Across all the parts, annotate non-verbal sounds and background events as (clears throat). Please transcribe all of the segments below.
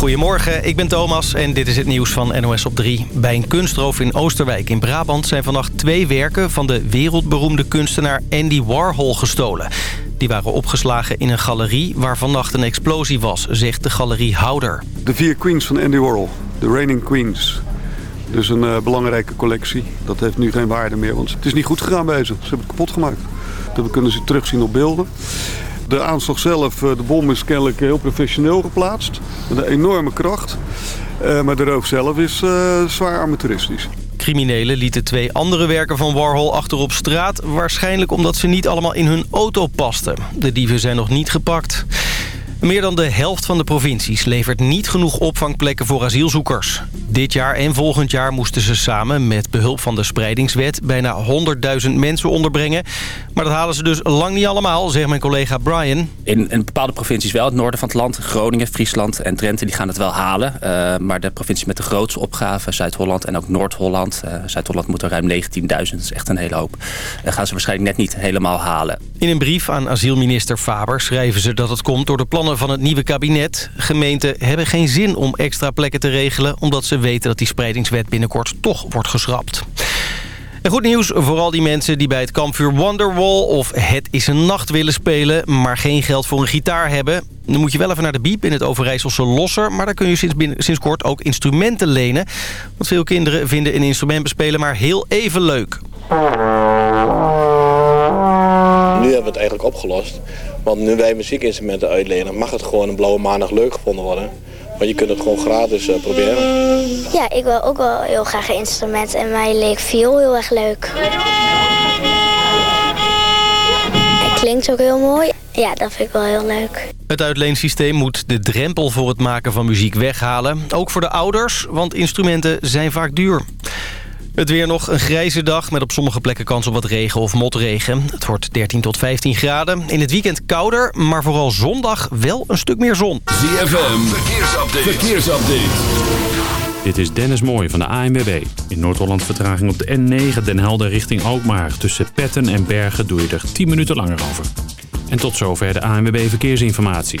Goedemorgen, ik ben Thomas en dit is het nieuws van NOS op 3. Bij een kunstroof in Oosterwijk in Brabant zijn vannacht twee werken... van de wereldberoemde kunstenaar Andy Warhol gestolen. Die waren opgeslagen in een galerie waar vannacht een explosie was, zegt de galeriehouder. De vier queens van Andy Warhol, de reigning queens. Dus een uh, belangrijke collectie. Dat heeft nu geen waarde meer, want het is niet goed gegaan bij ze. Ze hebben het kapot gemaakt. We kunnen ze terugzien op beelden. De aanslag zelf, eh, de bom is kennelijk heel professioneel geplaatst. Met een enorme kracht. Uh, maar de roof zelf is uh, zwaar amateuristisch. Criminelen lieten twee andere werken van Warhol achter op straat... waarschijnlijk omdat ze niet allemaal in hun auto pasten. De dieven zijn nog niet gepakt. Meer dan de helft van de provincies levert niet genoeg opvangplekken voor asielzoekers. Dit jaar en volgend jaar moesten ze samen met behulp van de spreidingswet... bijna 100.000 mensen onderbrengen. Maar dat halen ze dus lang niet allemaal, zegt mijn collega Brian. In, in bepaalde provincies wel, het noorden van het land, Groningen, Friesland en Drenthe... die gaan het wel halen. Uh, maar de provincies met de grootste opgave, Zuid-Holland en ook Noord-Holland... Uh, Zuid-Holland moet er ruim 19.000, dat is echt een hele hoop. Uh, gaan ze waarschijnlijk net niet helemaal halen. In een brief aan asielminister Faber schrijven ze dat het komt door de plannen van het nieuwe kabinet. Gemeenten hebben geen zin om extra plekken te regelen... omdat ze weten dat die spreidingswet binnenkort toch wordt geschrapt. En goed nieuws voor al die mensen die bij het kampvuur Wonderwall of Het is een Nacht willen spelen... maar geen geld voor een gitaar hebben. Dan moet je wel even naar de Biep in het Overijsselse Losser... maar daar kun je sinds, binnen, sinds kort ook instrumenten lenen. Want veel kinderen vinden een instrument bespelen maar heel even leuk. Nu hebben we het eigenlijk opgelost. Want nu wij muziekinstrumenten uitlenen, mag het gewoon een blauwe maandag leuk gevonden worden. Want je kunt het gewoon gratis uh, proberen. Ja, ik wil ook wel heel graag een instrument en mij leek veel heel erg leuk. Het klinkt ook heel mooi. Ja, dat vind ik wel heel leuk. Het uitleensysteem moet de drempel voor het maken van muziek weghalen. Ook voor de ouders, want instrumenten zijn vaak duur. Het weer nog een grijze dag met op sommige plekken kans op wat regen of motregen. Het wordt 13 tot 15 graden. In het weekend kouder, maar vooral zondag wel een stuk meer zon. ZFM, verkeersupdate. verkeersupdate. Dit is Dennis Mooij van de ANWB. In Noord-Holland vertraging op de N9 Den Helder richting Alkmaar. Tussen Petten en Bergen doe je er 10 minuten langer over. En tot zover de ANWB Verkeersinformatie.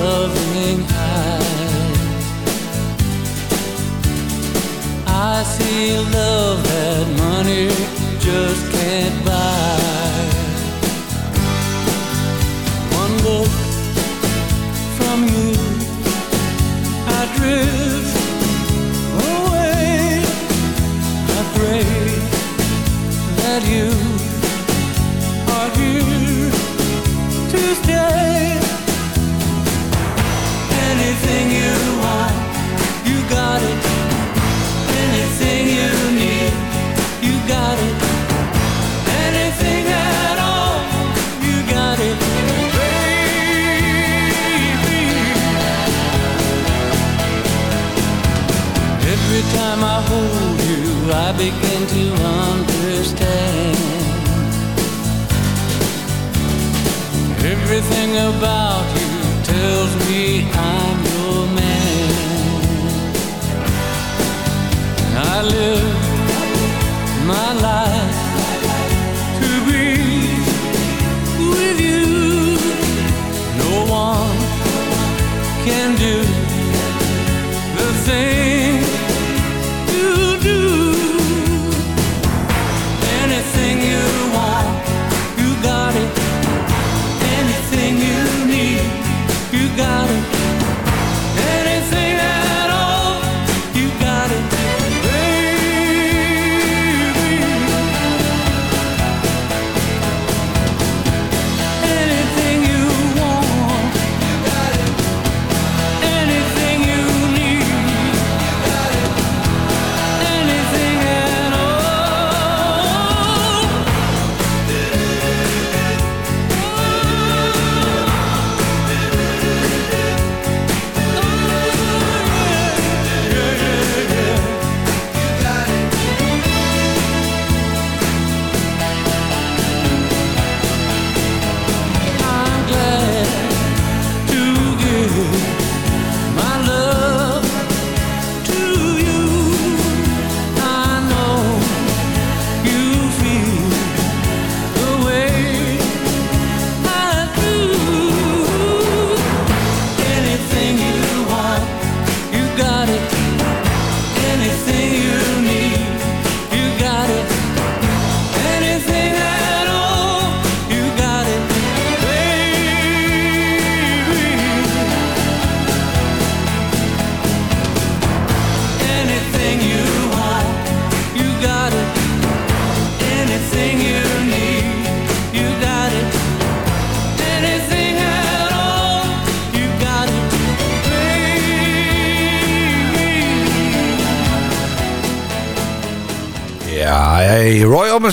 loving eyes, I see love that money just can't buy. One look from you,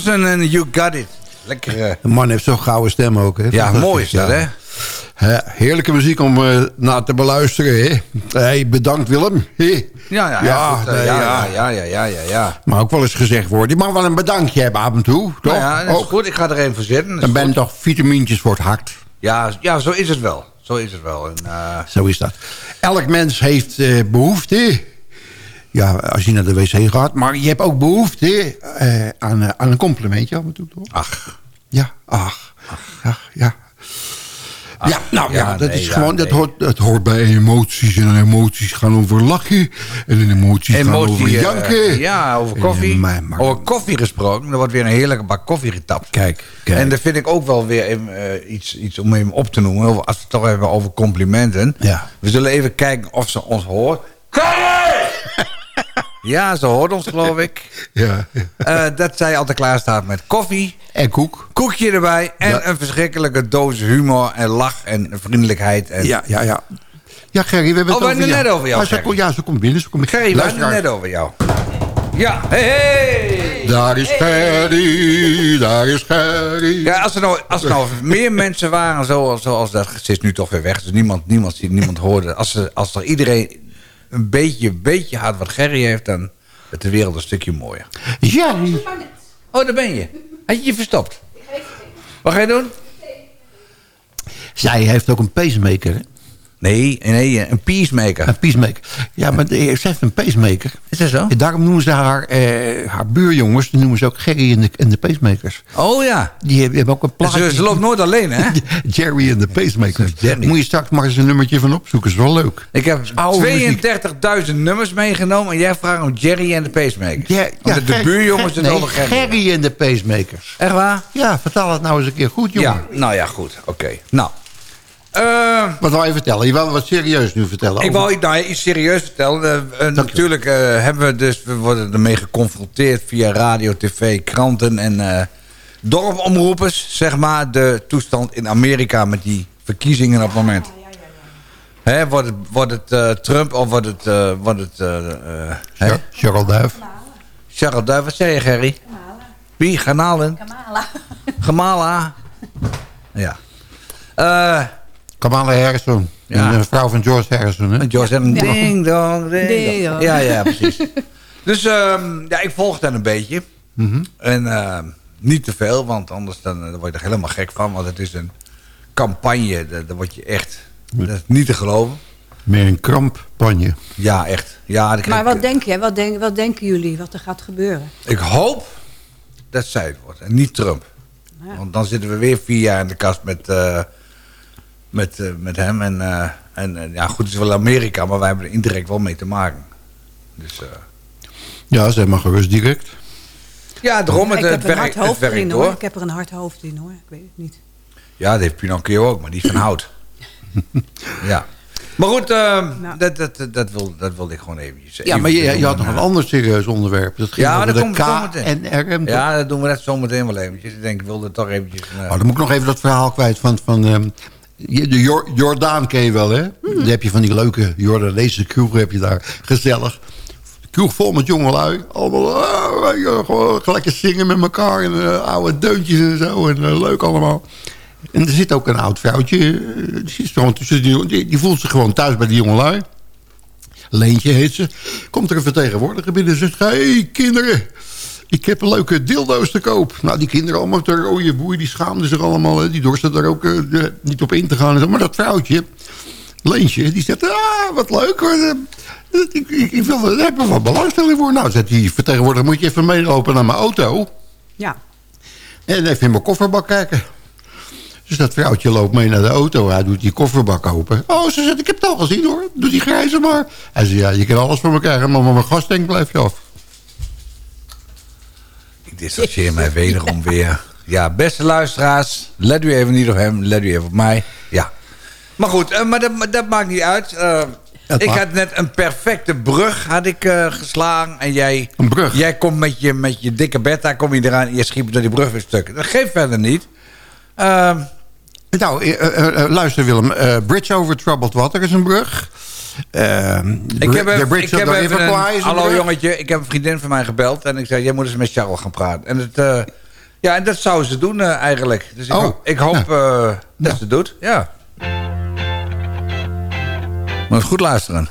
en You Got It. Lekker. eh, De man heeft zo'n gouden stem ook. Hè? ja, mooi is dat, hè? Heerlijke muziek om eh, naar te beluisteren. Hè? Hey, bedankt Willem. Hè? Ja, ja, ja. goed, eh, nee, ja, ja. ja, ja, ja, ja, ja. Maar ook wel eens gezegd worden. Je mag wel een bedankje hebben af en toe. Toch? Nou ja, dat is Ook. goed. Ik ga er even voor zitten. Dan ben je toch vitamintjes voor het hart. Ja, ja, zo is het wel. Zo is het wel. En, Zo is dat. Elk mens heeft eh, behoefte. Ja, als je naar de wc gaat. Maar je hebt ook behoefte eh, aan, eh, aan een complimentje af en toe, toch? ach. Ja, ach. ach ja. ja, nou ja, ja, dat nee, is ja, gewoon, dat, nee. hoort, dat hoort bij emoties. En emoties gaan over lachen. En emoties gaan over eh, janken. ja, over En, koffie. maar- maar- over koffie gesproken. Er wordt weer een heerlijke bak koffie getapt. Kijk, kijk. En dat vind ik ook wel weer iets, iets om even op te noemen. Als we het toch even over complimenten. Ja. We zullen even kijken of ze ons hoort. Ja, ze hoort ons geloof ik. (laughs) ja. Eh, dat zij altijd klaar staat met koffie. En koek. Koekje erbij. En Ja. een verschrikkelijke doos humor en lach en vriendelijkheid. En... Ja, ja, ja. Ja, Gerry, we hebben Oh, het over hebben jou. net over jou, ze, komt- ja, ze komt binnen. Ze komt Gerry, we het Luisteraar. net over jou. Ja, hey, hey. Daar is Gerry, daar is Gerry. Ja, als er nou, als er nou meer (laughs) mensen waren, zoals, zoals dat... Ze is nu toch weer weg, dus niemand, niemand niemand hoorde. Als er, als er iedereen een beetje, beetje had wat Gerry heeft... dan is de wereld een stukje mooier. Gerry. Oh, daar ben je. Had je je verstopt? Wat ga je doen? Zij heeft ook een pacemaker, hè? Nee, nee, een peacemaker. Een pacemaker. Ja, maar ze heeft een pacemaker. Is dat zo? En daarom noemen ze haar, eh, haar buurjongens, die noemen ze ook Gerry en de, en de pacemakers. Oh ja. Die hebben, hebben ook een plaatje. Ze, ze loopt nooit alleen, hè? (laughs) Jerry en de pacemakers. Jerry. Moet je straks maar eens een nummertje van opzoeken. is wel leuk. Ik heb Oude muziek. 32.000 nummers meegenomen en jij vraagt om Jerry en de pacemakers. Ja, de, buurjongens zijn nee, Gerry. Gerry en de pacemakers. Echt waar? Ja, vertel het nou eens een keer goed, jongen. Ja, nou ja, goed. Oké. Nou. Eh, Wat wou je vertellen? Je wil wat serieus nu vertellen. ik over- wou nou, iets serieus vertellen. Eh, eh, natuurlijk eh, hebben we dus, we worden ermee geconfronteerd via radio, tv, kranten en eh dorpomroepers, zeg maar, de toestand in Amerika met die verkiezingen op het moment. Hè, wordt het, wordt het eh, Trump of wordt het, eh, wordt het eh, eh, hè? Ja, Cheryl Duif. Wat zei je, Gerry? Wie? Garnalen? Kamala. Gemala. Ja. Eh Kamala Harrison. Ja. Een vrouw van George Harrison, hè? George en ding dong, ding Ding dong. dong. Ja, ja, precies. (laughs) dus ehm, ja, ik volg dat een beetje. Mhm. En ehm, niet te veel, want anders dan, eh, dan word je er helemaal gek van. Want het is een campagne, daar word je echt... Dat is niet te geloven. Meer een krampanje. Ja, echt. Ja, ik, Maar wat denk je? Wat, denk, wat denken jullie wat er gaat gebeuren? ik hoop dat zij het wordt en niet Trump. Ja. Want dan zitten we weer vier jaar in de kast met, eh, met, eh, met hem. En, eh, en eh, ja, goed, het is wel Amerika, maar wij hebben er indirect wel mee te maken. Dus eh, Ja, zeg maar gerust direct. ja, daarom het, ik het heb een werkt, hard het hoofd werkt in hoor. Ik heb er een hard hoofd in hoor. Ik weet het niet. Ja, dat heeft Pinocchio ook, maar die is van hout. (laughs) ja. Maar goed, Nou. dat, dat, dat, wil, dat wilde ik gewoon eventjes Ja, maar je, je had nog een ander. serieus onderwerp. Dat ging Ja, over dat komt zometeen. KNRM. Ja, dat doen we net zometeen wel eventjes. Ik denk, ik wilde toch eventjes... Oh, dan moet ik nog even dat verhaal kwijt van... van ehm, de Jor- Jordaan ken je wel, hè? Hmm. Dan heb je van die leuke Jordaanese kroeg heb je daar. Gezellig. Kroeg vol met jongelui. Allemaal je, gewoon lekker zingen met elkaar. En eh, oude deuntjes en zo. En eh, leuk allemaal. En er zit ook een oud vrouwtje. eh, die, die, die voelt zich gewoon thuis bij die jongelui. Leentje heet ze. Komt er een vertegenwoordiger binnen en zegt... Hé, hey, kinderen. Ik heb een leuke dildo's te koop. Nou, die kinderen allemaal een rode boei, die schaamden zich allemaal. Hè. Die dorsten daar ook eh, de- niet op in te gaan. en zo. Maar dat vrouwtje, Leentje, die zegt... Ah, wat leuk hoor. Eh, Ik, ik, ik wil, daar heb ik wel belangstelling voor. Nou, zegt die vertegenwoordiger, moet je even meelopen naar mijn auto. Ja. En even in mijn kofferbak kijken. Dus dat vrouwtje loopt mee naar de auto. Hij doet die kofferbak open. Oh, ze zegt, ik heb het al gezien hoor. Doe die grijze maar. Hij zegt, ja, je kan alles voor me krijgen. Maar van mijn gastank blijf je af. Ik distancieer mij wederom (laughs) weer. Ja, beste luisteraars, let u even niet op hem, let u even op mij. Ja. Maar goed, eh, maar dat, dat maakt niet uit. Eh, ik had net een perfecte brug had ik, eh, geslagen. En jij, Een brug? jij komt met je, met je dikke beta kom je eraan en je schiet door die brug weer stuk. Dat geeft verder niet. Ehm, Nou, luister Willem. Bridge over Troubled Water is een brug. Eh, Ik heb, de even- Bridge ik heb even een, hallo jongetje, ik heb een vriendin van mij gebeld en ik zei, jij moet eens met Charles gaan praten. En, het, eh, ja, en dat zou ze doen eh, eigenlijk. Dus ik, Oh. hoop- ik hoop eh, dat ze het doet, ja. Moet goed luisteren.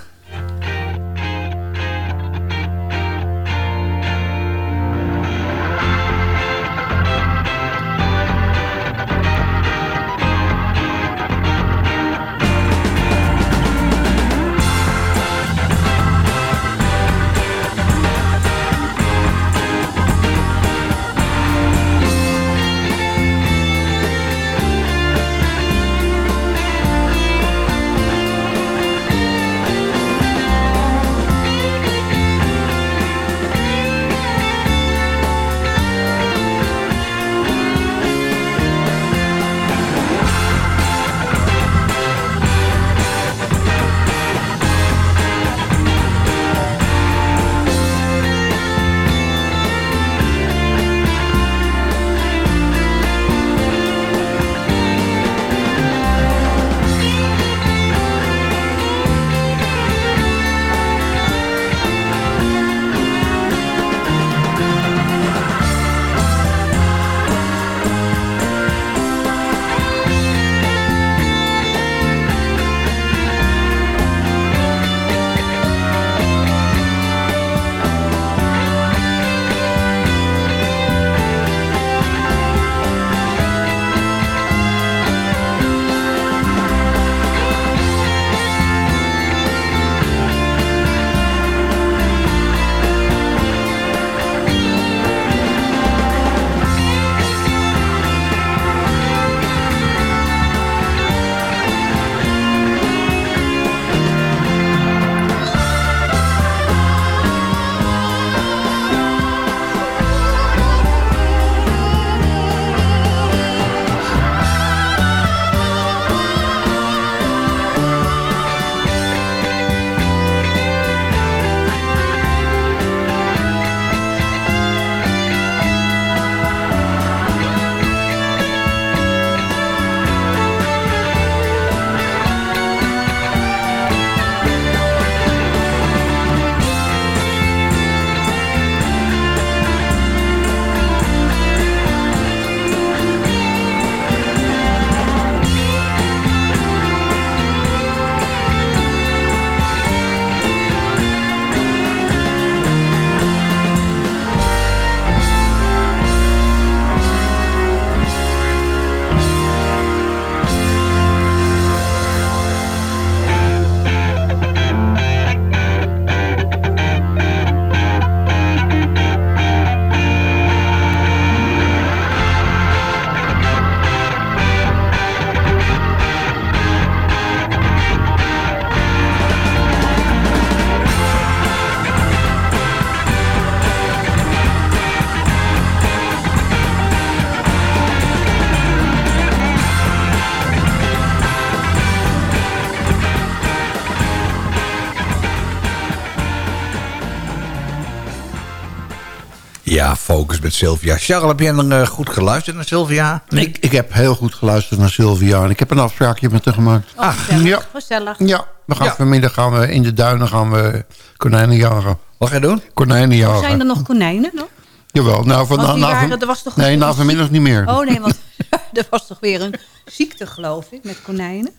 Ja, focus met Sylvia. Charles, heb jij dan eh, goed geluisterd naar Sylvia? Ik, ik heb heel goed geluisterd naar Sylvia. En ik heb een afspraakje met haar gemaakt. Ach, ja. Gezellig. Ja, we gaan Ja. vanmiddag gaan we in de duinen gaan we konijnen jagen. Wat ga je doen? Konijnen jagen. Zijn er nog konijnen nog? Jawel, nou, van, na, er was toch nee, na vanmiddag niet meer. Oh nee, want (laughs) er was toch weer een ziekte, geloof ik, met konijnen?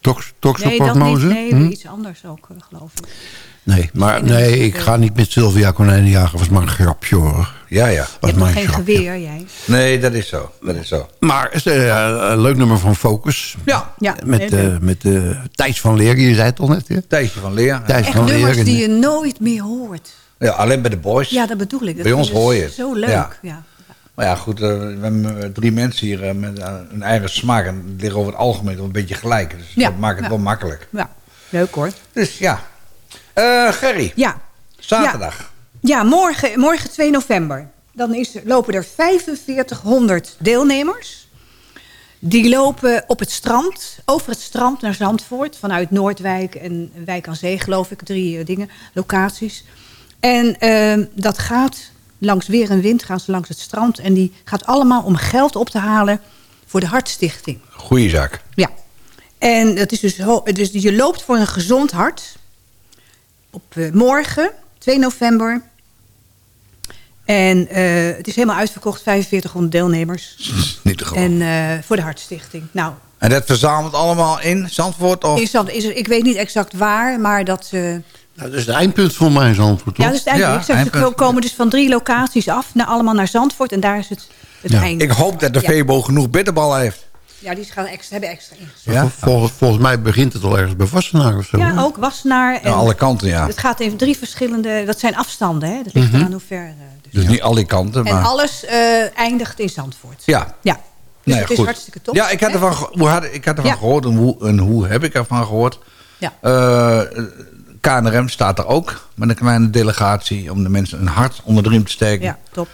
Tox, Nee, dat niet. toxoplasmose? Nee, Hm? iets anders ook, eh, geloof ik. Nee, maar nee, ik ga niet met Sylvia konijnen jagen. was maar een grapje hoor. Ja, ja. Was maar een geen grapje. geweer, jij. Nee, dat is zo. Dat is zo. Maar het is eh, een leuk nummer van Focus. Ja. Ja, Met, heel eh leuk. met eh, Thijs van Leer, je zei het al net. Hè? Thijsje van Leer. Thijs Echt van nummers Leer. die je nooit meer hoort. Ja, alleen bij de boys. Ja, dat bedoel ik. Dat Bij ons hoor je het. Zo leuk, Ja. ja. Maar ja, goed, eh, we hebben eh, drie mensen hier eh, met eh, een eigen smaak. En die liggen over het algemeen wel een beetje gelijk. Dus Ja, dat maakt het ja. wel makkelijk. Ja, leuk hoor. Dus ja. Eh Gerry, Ja, zaterdag. ja morgen, morgen 2 november. Dan is, lopen er 4500 deelnemers. Die lopen op het strand, over het strand naar Zandvoort... vanuit Noordwijk en Wijk aan Zee, geloof ik. Drie eh, dingen, locaties. En eh, dat gaat langs weer en wind, gaan ze langs het strand... en die gaat allemaal om geld op te halen voor de Hartstichting. Goeie zaak. Ja. En dat is dus, dus je loopt voor een gezond hart. Op eh, morgen, 2 november. En eh, het is helemaal uitverkocht, 4500 deelnemers. (laughs) Niet te geloven. En eh, voor de Hartstichting. Nou, En dat verzamelt allemaal in Zandvoort? Of? in Zand- is er, ik weet niet exact waar, maar dat... eh, Nou, dat is het eindpunt voor mij, Zandvoort, toch? ja, dus eigenlijk, Ja, ze eindpunt. komen dus van drie locaties af, naar, allemaal naar Zandvoort. En daar is het, het Ja. einde. Ik hoop dat de Ja. Vebo genoeg bitterballen heeft. Ja, die gaan extra, hebben extra ingezet. Ja? Vol- volgens mij begint het al ergens bij Wassenaar of zo. Ja, hè? ook Wassenaar. En Aan alle kanten, ja. Het gaat even drie verschillende... Dat zijn afstanden, hè? Dat ligt Mhm. eraan hoe ver... eh, dus. Dus niet alle kanten, En maar... alles eh, eindigt in Zandvoort. Ja. Ja. Dus Nee, het is goed. hartstikke top. Ja, ik had ervan, hoe had, ik had ervan Ja. gehoord en hoe, en hoe heb ik ervan gehoord. Ja. Eh, KNRM staat er ook met een kleine delegatie... om de mensen een hart onder de riem te steken. Ja, top.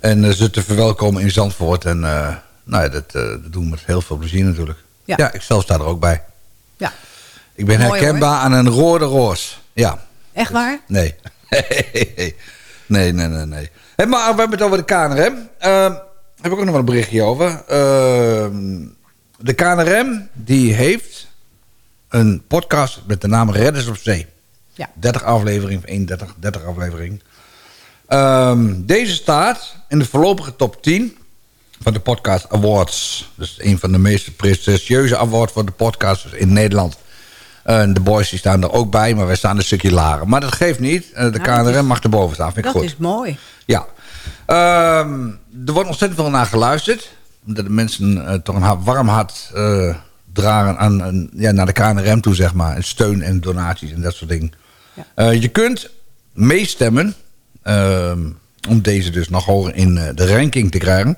En ze te verwelkomen in Zandvoort. En eh, nou ja, dat, eh, dat doen we met heel veel plezier natuurlijk. Ja. Ja, ik zelf sta er ook bij. Ja. Ik ben Mooi, herkenbaar aan een rode roos. Ja, Echt waar? nee. (laughs) nee, nee, nee, nee. Maar we hebben het over de KNRM. Ehm heb ik ook nog wel een berichtje over. Ehm, de KNRM die heeft een podcast met de naam Redders op Zee. Ja. 30 aflevering, 31, 30 aflevering. Ehm, deze staat in de voorlopige top 10 van de Podcast Awards. Dus een van de meest prestigieuze awards voor de podcasters in Nederland. En de boys die staan er ook bij, maar wij staan een stukje lager. Maar dat geeft niet. Eh, de Nou, KNRM is- mag erboven staan, vind ik Dat goed. is mooi. Ja. Ehm, er wordt ontzettend veel naar geluisterd. Omdat de mensen eh, toch een warm hart eh, dragen aan, ja, naar de KNRM toe, zeg maar. En steun en donaties en dat soort dingen. Eh, je kunt meestemmen ehm, om deze dus nog hoger in eh, de ranking te krijgen.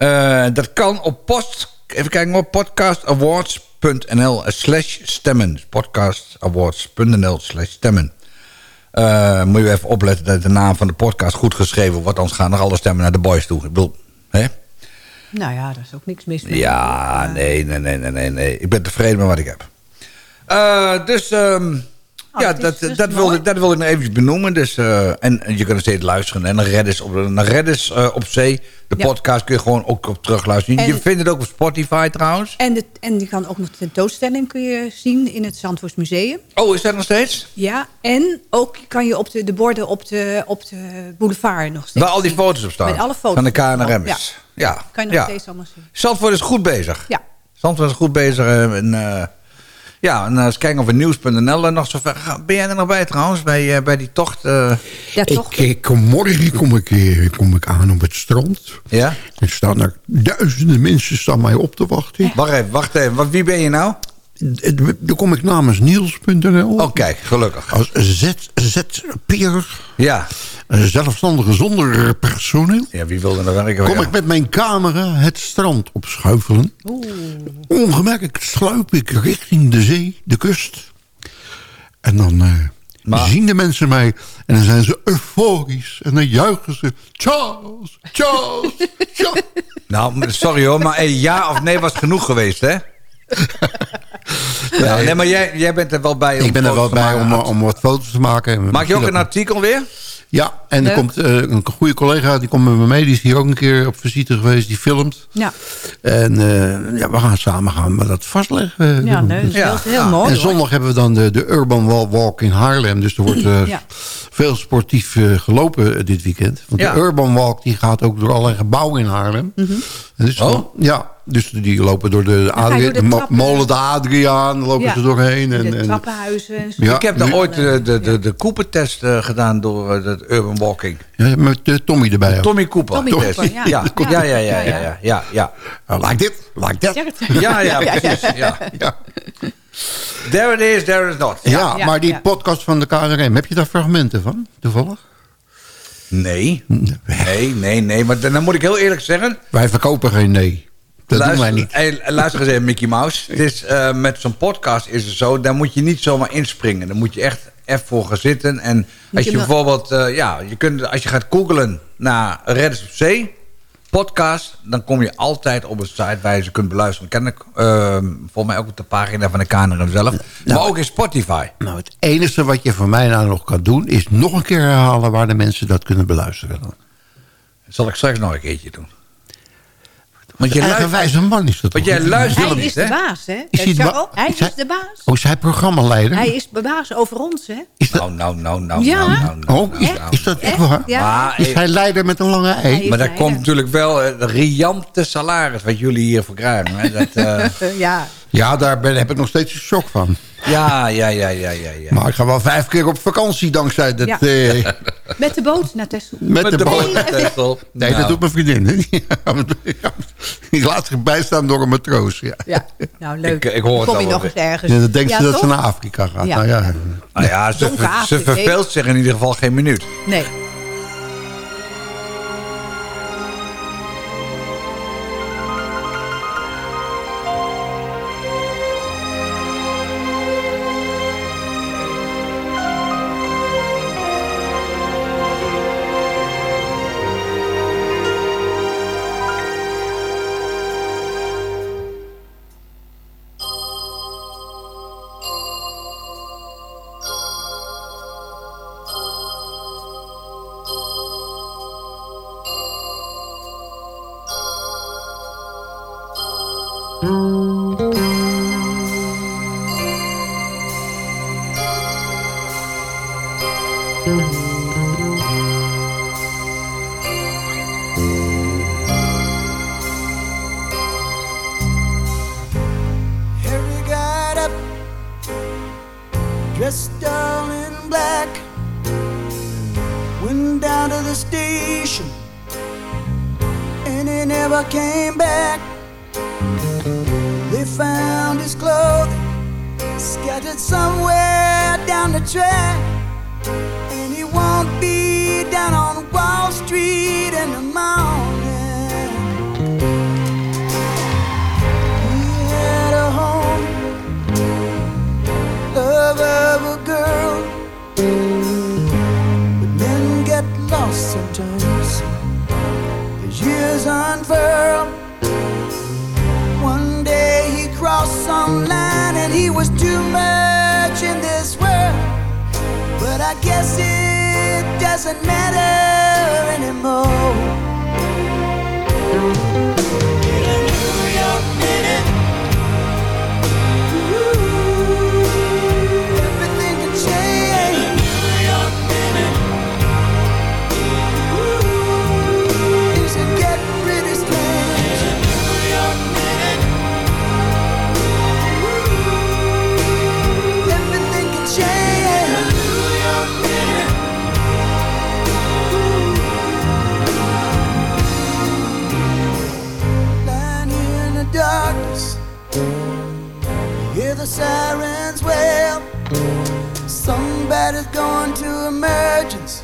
Eh, dat kan op post, even kijken op podcastawards.nl slash stemmen. Podcastawards.nl slash stemmen. Eh, moet je even opletten dat de naam van de podcast goed geschreven wordt. Anders gaan nog alle stemmen naar de boys toe. Ik bedoel, hè? Nou ja, daar is ook niks mis mee. Ja, nee, nee, nee, nee, nee, nee. Ik ben tevreden met wat ik heb. Eh, dus ehm, Oh, ja, dat dus dat, wilde, dat wilde ik nog even benoemen. Dus, eh, en, en je kunt nog steeds luisteren. En Reddis op, naar Reddis, eh, op zee. De Ja. podcast kun je gewoon ook op terugluisteren. En- je vindt het ook op Spotify trouwens. En, de, en die kan ook nog de tentoonstelling kun je zien in het Zandvoorts Museum. Oh, is dat nog steeds? Ja, en ook kan je op de, de borden op de, op de boulevard nog steeds Waar al die zien. foto's op staan. Met alle foto's. Van de KNRM. Ja. Ja. Kan je nog ja. steeds allemaal zien. Zandvoort is goed bezig. Ja. Zandvoort is goed bezig. eh, En, ja, en eh, eens kijken of we nieuws.nl er nog zo ver gaan. Ben jij er nog bij trouwens, bij, eh, bij die tocht? eh? Ja, toch? Ik, ik, kom morgen kom ik, kom ik aan op het strand. Ja? Er staan er duizenden mensen staan mij op te wachten. Wacht even, wacht even. Wat, wie ben je nou? Dan kom ik namens Niels.nl. Oh, kijk, gelukkig. Als ZZP'er, Ja. zelfstandige zonder personeel. Ja, wie wilde er werken? Kom Ja. ik met mijn camera het strand opschuifelen. Ongemerkt sluip ik richting de zee, de kust. En dan eh, Maar- zien de mensen mij en dan zijn ze euforisch. En dan juichen ze, Charles, Charles, Charles. Nou, sorry hoor, maar eh, ja of nee was genoeg geweest, hè? Ja, (laughs) nee, maar jij, jij bent er wel bij om Ik ben er wel bij om, maken. om wat foto's te maken. Maak je ook een artikel weer? Ja, en er komt eh, een goede collega, die komt met me mee. Die is hier ook een keer op visite geweest, die filmt. Ja, En eh, ja, we gaan samen gaan we dat vastleggen. ja nee, dat is Ja. heel, heel mooi. en hoor. zondag hebben we dan de, de Urban Wal- Walk in Haarlem. Dus er wordt eh, Ja. veel sportief eh, gelopen eh, dit weekend. Want Ja. de Urban Walk die gaat ook door allerlei gebouwen in Haarlem. Mhm. Dus Oh. ja, dus die lopen door de, Adria- door de de molen de Adriaan. lopen Ja. ze doorheen. De En, en, trappenhuizen en zo. Ja, ik heb daar ooit de, de, de, de Cooper-test eh, gedaan door eh, dat Urban Walking. ja, met eh, Tommy erbij. ook. Tommy Cooper. Tommy. Cooper, ja. Ja, ja, ja, ja, ja, Ja, ja. Uh, like dit, like that. (laughs) Ja, Ja, ja, ja, precies. Ja. Ja. There it is, there it is not. Ja, Ja, maar die ja. podcast van de KNRM, heb je daar fragmenten van, toevallig? Nee, nee, nee, nee. Maar dan moet ik heel eerlijk zeggen... Wij verkopen geen nee. Dat doen wij niet. Hey, luister eens even, Mickey Mouse. Het is, eh, met zo'n podcast is het zo, daar moet je niet zomaar inspringen. Dan moet je echt even voor gaan zitten. En als je bijvoorbeeld, eh, ja, je kunt, als je gaat googlen naar Redders op Zee, podcast, dan kom je altijd op een site waar je ze kunt beluisteren. Ken ik volgens mij ook op de pagina van de KNRM zelf. maar ook in Spotify. Nou, het enige wat je voor mij nou nog kan doen... is nog een keer herhalen waar de mensen dat kunnen beluisteren. Dat zal ik straks nog een keertje doen. Want je Eigenwijze man is dat Want jij luistert Hij is de baas, hè? Is hij ba- hij is is hij- de baas. Oh, is hij programmaleider? Hij is de baas over ons, hè? Nou, nou, nou, nou, Ja. nou, nou, nou, Oh, is, nou, nou. is dat echt waar? Ja. Maar, Is hij leider met een lange ei? is maar daar komt natuurlijk wel eh, het riante salaris wat jullie hiervoor krijgen. Hè? Dat, eh, Eh, (laughs) ja. Ja, daar ben, heb ik nog steeds een shock van. Ja, ja, ja, ja, ja, ja. Maar ik ga wel vijf keer op vakantie dankzij dat... Ja. eh, Met de boot naar Texel. met, Met de, de boot. boot, Tessel. Nee, Nou. dat doet mijn vriendin. Die (laughs) laat zich bijstaan door een matroos. Ja. Ja, nou leuk. Ik- ik hoor kom je nog eens ergens. Ja, dan denkt Ja, ze dat ze naar Afrika gaat. Ja. Nou ja. Nou ja, ze, ze verveelt zich in ieder geval geen minuut. Nee. Hear the sirens wail. Somebody's going to emergency.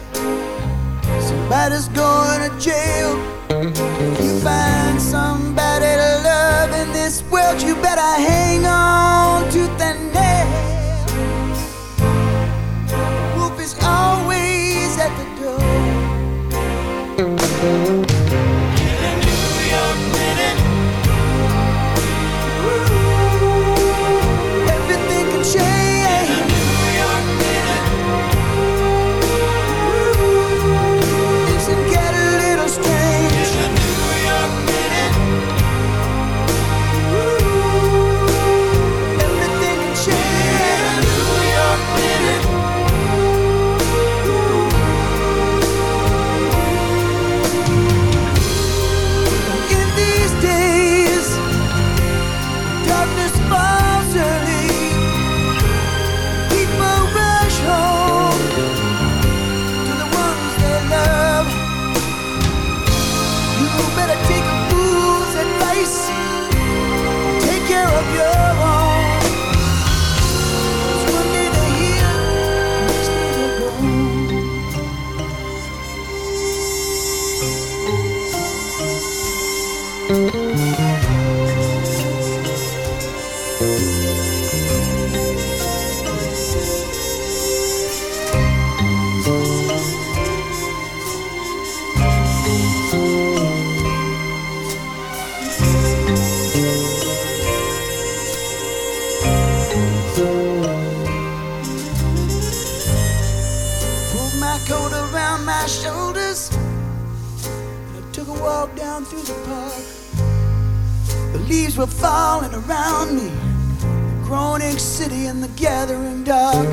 Somebody's going to jail. If you find somebody to love in this world, you better hang on coat around my shoulders. And I took a walk down through the park. The leaves were falling around me. The groaning city in the gathering dark.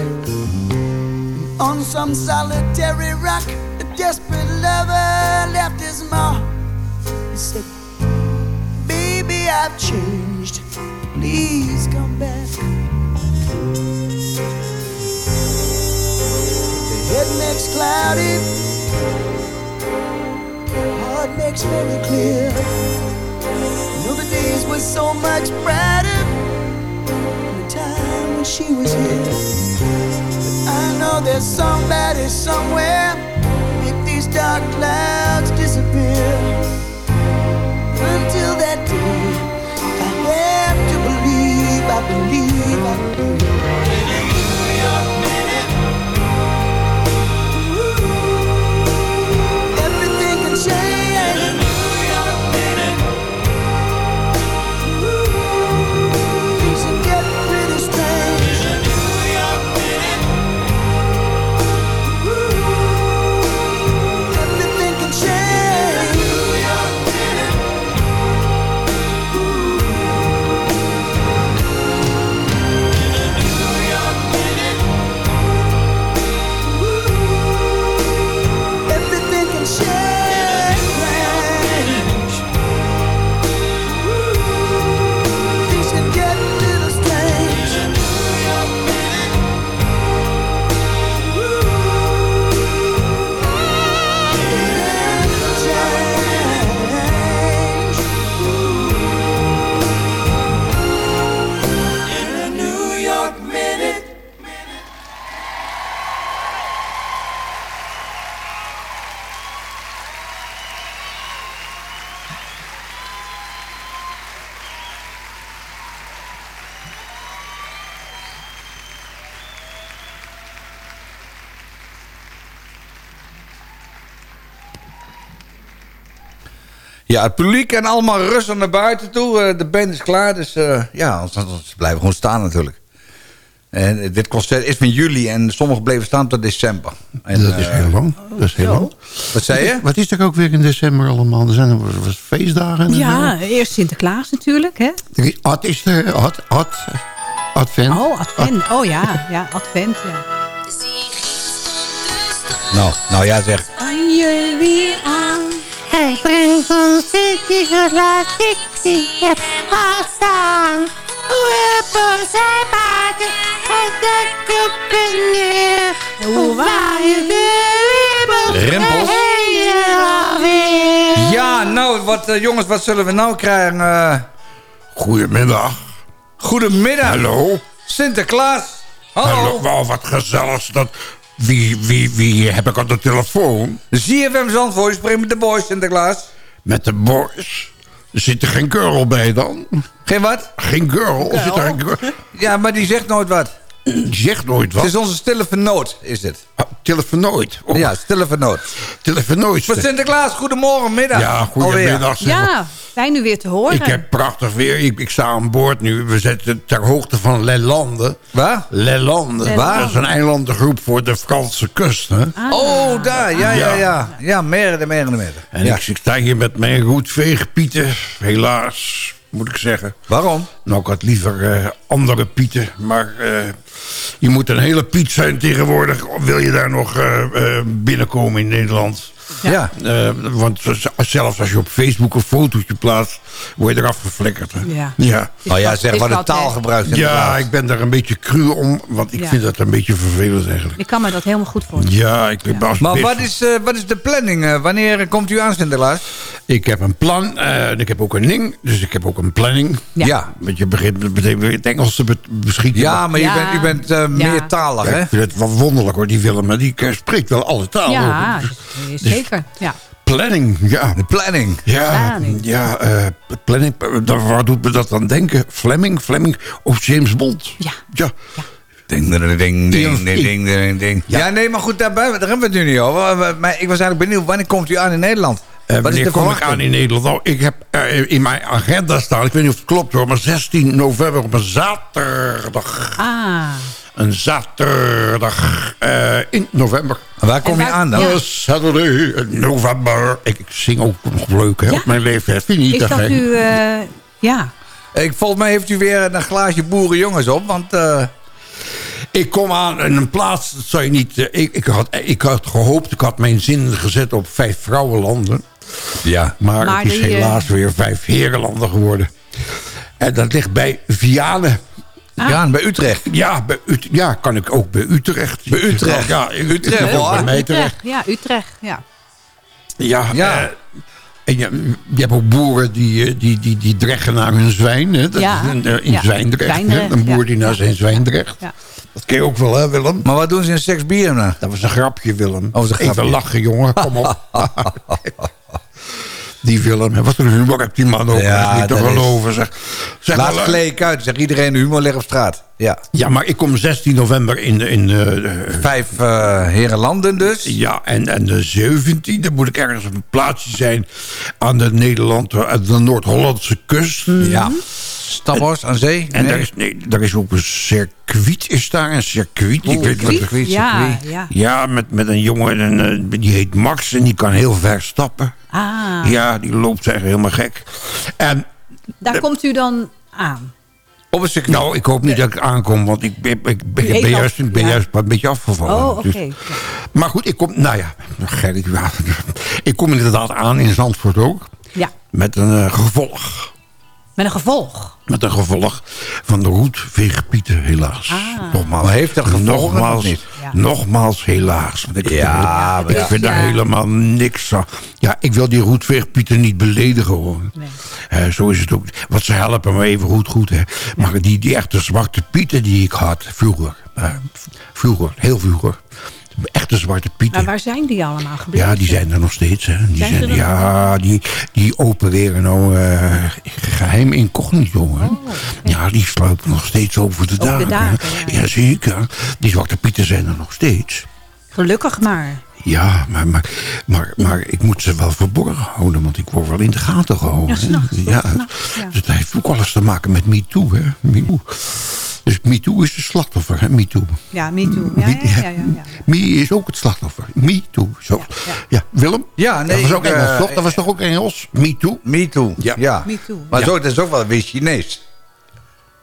On some solitary rock, a desperate lover left his mark. He said, Baby, I've changed. Please come back. Makes cloudy, heart makes very clear. Know the days were so much brighter in the time when she was here. But I know there's somebody somewhere make these dark clouds disappear. Until that day, I have to believe, I believe, I believe. Ja, het publiek en allemaal rustig naar buiten toe. Eh, de band is klaar, dus eh, ja, ze blijven gewoon staan natuurlijk. En eh, dit concert is van juli en sommigen bleven staan tot december. En, dat is heel lang. Dat is heel lang. Wat zei je? Wat is er ook weer in december allemaal? Er zijn er wat feestdagen. en Ja, eerst Sinterklaas natuurlijk, hè? Ad is er. Ad, ad, advent. Oh, advent. Oh ja, ja, advent, ja. Nou, nou ja zeg. Kan je weer aan? Hij brengt ons zitjes laat ik zie heb. Hoe hebben zij paarden en de koppen neer? Hoe waaien de ribbels Rimpels? alweer? Ja, nou, wat, eh, jongens, wat zullen we nou krijgen? eh? Goedemiddag. goedemiddag. Hallo. Sinterklaas. Hallo. Hallo. Wel wat gezelligs. Dat, wie, wie, wie heb ik aan de telefoon? ZFM Zandvoort, je spreekt met de boys, Sinterklaas. Met de boys. Zit er geen girl bij dan? Geen wat? Geen girl? Of zit er geen girl? (laughs) Ja, maar die zegt nooit wat. Zegt nooit wat. Het is onze stille vernoot, is dit. Ah, Telefoonoot. Oh, Ja, stille vernoot. Telefoonoot. Voor Sinterklaas, goedemorgen, middag. Ja, goedemiddag. zeg. Ja, fijn nu weer te horen. Ik heb prachtig weer. Ik, ik sta aan boord nu. We zitten ter hoogte van Lelande. Waar? Lelande. Waar? Dat is een eilandengroep voor de Franse kust. Hè? Oh, daar. Ja, ja, Ja. ja. Ja, meer de meer de meer. En ja. ik, ik sta hier met mijn roetveegpieten. Helaas, moet ik zeggen. Waarom? Nou, ik had liever eh, andere pieten. Maar eh, je moet een hele piet zijn tegenwoordig. Wil je daar nog eh, binnenkomen in Nederland? Ja. Eh, want zelfs als je op Facebook een fotootje plaatst... word je eraf geflikkerd. Hè? Ja. ja. Oh ja, zeg wat een taal gebruikt. Ja, inderdaad. ik ben daar een beetje cru om. Want ik Ja. vind dat een beetje vervelend eigenlijk. Ik kan me dat helemaal goed voorstellen. Ja, ik ben als Maar wat is, eh, wat is de planning? eh? wanneer eh, komt u aan, Sinterklaas? Ik heb een plan. eh, en ik heb ook een ding. Dus ik heb ook een planning. Ja. Ja. Want je begint het Engels te be- beschieten. Ja, maar je Ja. bent, u bent eh, Ja. meertalig, Ja, hè? ik vind het wel wonderlijk hoor, die Willem. maar Die eh, spreekt wel alle talen. Ja, hoor. dus- zeker. Ja. Planning, ja. De planning. Ja, Planning. ja eh, planning. Waar doet me dat aan denken? Fleming, Fleming of James Bond? Ja. Ja. Ding, ding, ding, ding, ding, Ja. ding, ding, ding. Ja. nee, maar goed, daarbij, daar hebben we het nu niet over. Maar- ik was eigenlijk benieuwd, wanneer komt u aan in Nederland? Wat is wanneer de kom ik aan in Nederland? Nou, ik heb eh, in mijn agenda staan, ik weet niet of het klopt hoor, maar 16 november op een zaterdag. Ah, Een zaterdag eh, in november. En waar kom En je aan dan? Ja. Saturday in november. Ik, ik zing ook nog leuk hè, Ja. op mijn leeftijd. Vind je niet is dat uw, eh, Ja. Ik, volgens mij heeft u weer een glaasje boerenjongens op, want... eh, Ik kom aan in een plaats, dat zou je niet... ik, ik, had, ik had gehoopt, ik had mijn zin gezet op vijf vrouwenlanden. Ja. Maar, Maar het is die, helaas weer vijf herenlanden geworden. En dat ligt bij Vianen. Ja, bij Utrecht. Ja, bij Ut ja, kan ik ook bij Utrecht. Bij Utrecht. Ja, in Utrecht, Utrecht. ook bij mij terecht. Utrecht. Ja, Utrecht. Ja. Ja, Ja. eh, en je, je hebt ook boeren die, eh, die, die, die dreggen naar hun zwijn. Hè? Dat Ja. is een, eh, in Ja. Zwijndrecht. hè? Een boer ja. die naar zijn zwijn drecht. Ja. Dat ken je ook wel, hè Willem? Maar wat doen ze in seks bier nou? Dat was een grapje, Willem. Oh, dat was een Even lachen, jongen. Kom op. (laughs) die hè, wat een humor heeft die man ook. Ja, niet te is- geloven. Zeg. Zeg, maar, gleed ik uit. Zeg iedereen humor ligt op straat. Ja. ja, maar ik kom 16 november in... in eh, Vijf eh herenlanden dus. Ja, en, en de 17e moet ik ergens op een plaatsje zijn... aan de Nederland, aan de Noord-Hollandse kust. Ja. Stabos aan zee. En Nee. daar, is, nee, daar is ook een circuit, is daar een circuit. ik weet wat circuit, Ja, circuit. ja. Ja, met, met een jongen, en, eh, die heet Max en die kan heel ver stappen. Ah, Ja, die loopt echt helemaal gek. En daar komt u dan aan. Op een circuit. nou, ik hoop niet dat ik aankom, want ik, ben- ik, ben- ik ben, al- juist, ik ben ja. juist een beetje afgevallen. Oh, oké. Dus- maar goed, ik kom, nou ja, Gerrit, ja, ik kom inderdaad aan in Zandvoort ook. Ja, Met een eh, gevolg. Met een gevolg. Met een gevolg van de roetveegpieten, helaas. Ah. Nogmaals, Maar heeft dat gevolgen nogmaals, niet? Ja. nogmaals helaas. Want ik Ja, vind, ik ja. vind daar helemaal niks van. Ja, ik wil die roetveegpieten niet beledigen hoor. Nee. Zo is het ook. Want ze helpen me even goed, goed. Hè. Maar die, die echte zwarte pieten die ik had vroeger. eh, vroeger, heel vroeger. Echte zwarte pieten. Maar waar zijn die allemaal gebleven? Ja, die zijn er nog steeds. Hè. Die Zijn ja, die, die opereren nou eh, geheim incognito. Hè. Ja, die sluipen nog steeds over de Oh. Over de daken. ja. Jazeker. Die zwarte pieten zijn er nog steeds. Gelukkig maar. Ja, maar, maar, maar, maar ik moet ze wel verborgen houden, want ik word wel in de gaten gehouden. Ja. Dus dat heeft ook alles te maken met MeToo. Hè? MeToo. Dus MeToo is het slachtoffer, hè? MeToo. Ja, me too. Ja, ja, ja, ja, ja. (laughs) Me is ook het slachtoffer. MeToo. Zo. Ja, Willem? Ja, nee. dat was ook Engels, toch? Dat was toch ook Engels? MeToo? Me too. Ja. Ja. Me too. Maar Ja. zo, dat is ook wel weer Chinees.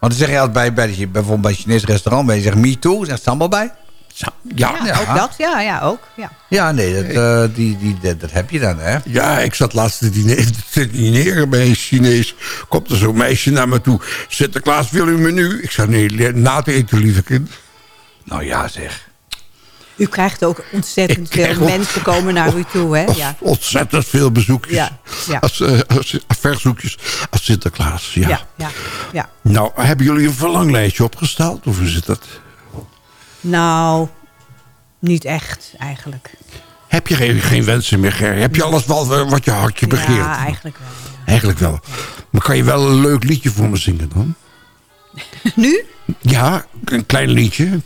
Want dan zeg je altijd bij, bij, bijvoorbeeld bij een Chinees restaurant, ben je zegt me too, zegt sambal bij. Ja, Ja, ja. ook dat. Ja, ja, ook. Ja. Ja, nee, dat, eh, die, die, dat, dat heb je dan, hè. Ja, ik zat laatst te diner- te dineren bij een Chinees. Komt er zo'n meisje naar me toe. Sinterklaas, wil u menu? Ik zei, nee, na te eten, lieve kind. Nou ja, zeg. U krijgt ook ontzettend Ik veel mensen komen naar u toe, hè? Ja. (laughs) Ontzettend veel bezoekjes. Ja, ja. Als, eh, als, verzoekjes als Sinterklaas, ja. Ja, ja, ja. Nou, hebben jullie een verlanglijstje opgesteld? Of hoe zit dat? Nou, niet echt, eigenlijk. Heb je geen, geen wensen meer, Ger? Heb je alles wel eh, wat je hartje begeert? Ja, eigenlijk wel. Eigenlijk wel. Maar kan je wel een leuk liedje voor me zingen dan? (laughs) Nu? Ja, een klein liedje.